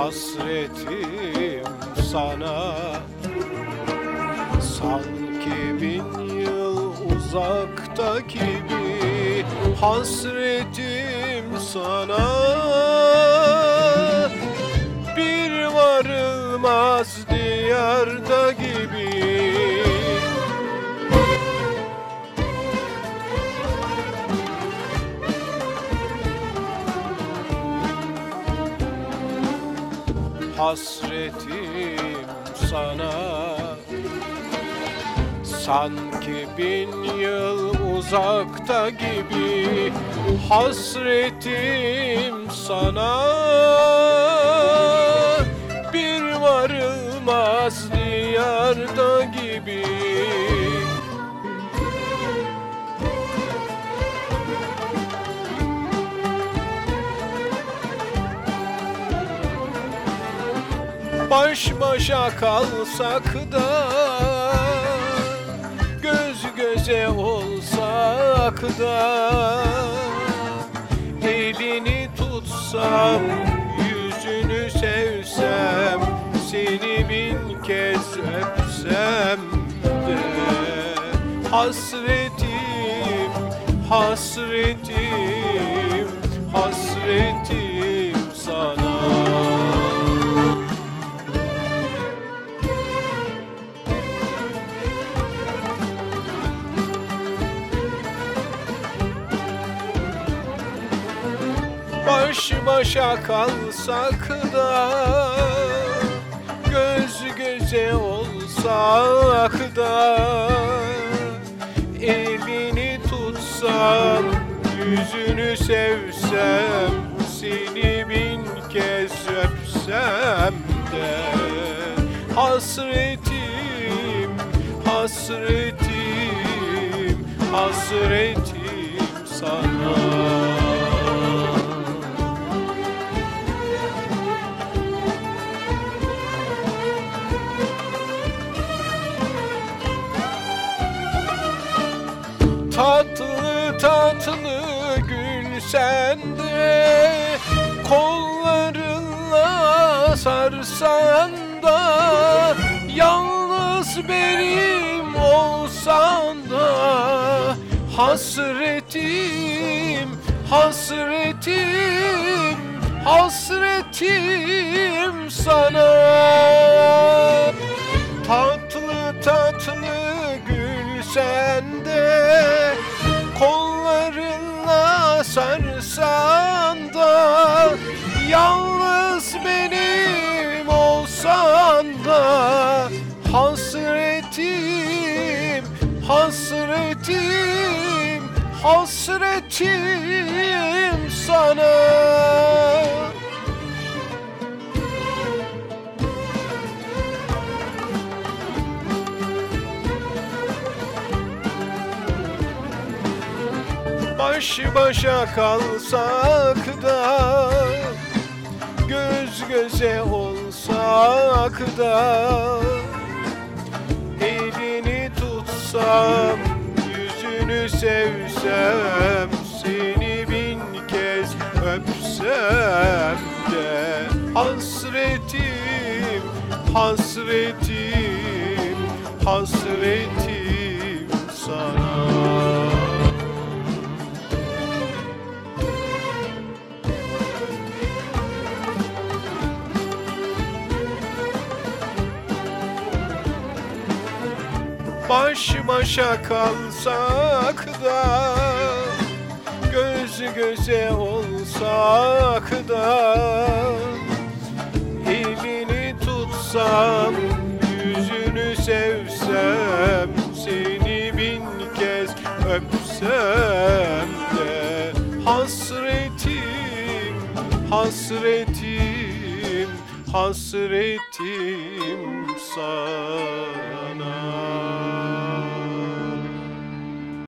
hasretim sana. Sanki bin yıl uzakta gibi Hasretim sana. Bir varılmaz diyarda gibi hasretim sana. Sanki bin yıl uzakta gibi Hasretim sana. Bir varılmaz diyarda gibi Baş başa kalsak da Göz göze olsak da Elini tutsam Yüzünü sevsem Seni bin kez öpsem de Hasretim, hasretim, hasretim Baş başa kalsak da Göz göze olsak da Elini tutsam Yüzünü sevsem Seni bin kez öpsem de. Hasretim, hasretim, hasretim sana gül sende Kollarınla sarsan da Yalnız benim olsan da Hasretim, hasretim, hasretim sana sarsan da Yalnız benim olsan da Hasretim, hasretim, hasretim sana Baş başa kalsak da Göz göze olsak da Elini tutsam Yüzünü sevsem Seni bin kez öpsem de. Hasretim, hasretim, hasretim Baş başa kalsak da Göz göze olsak da Elini tutsam Yüzünü sevsem Seni bin kez öpsem de Hasretim, hasretim, hasretim sana.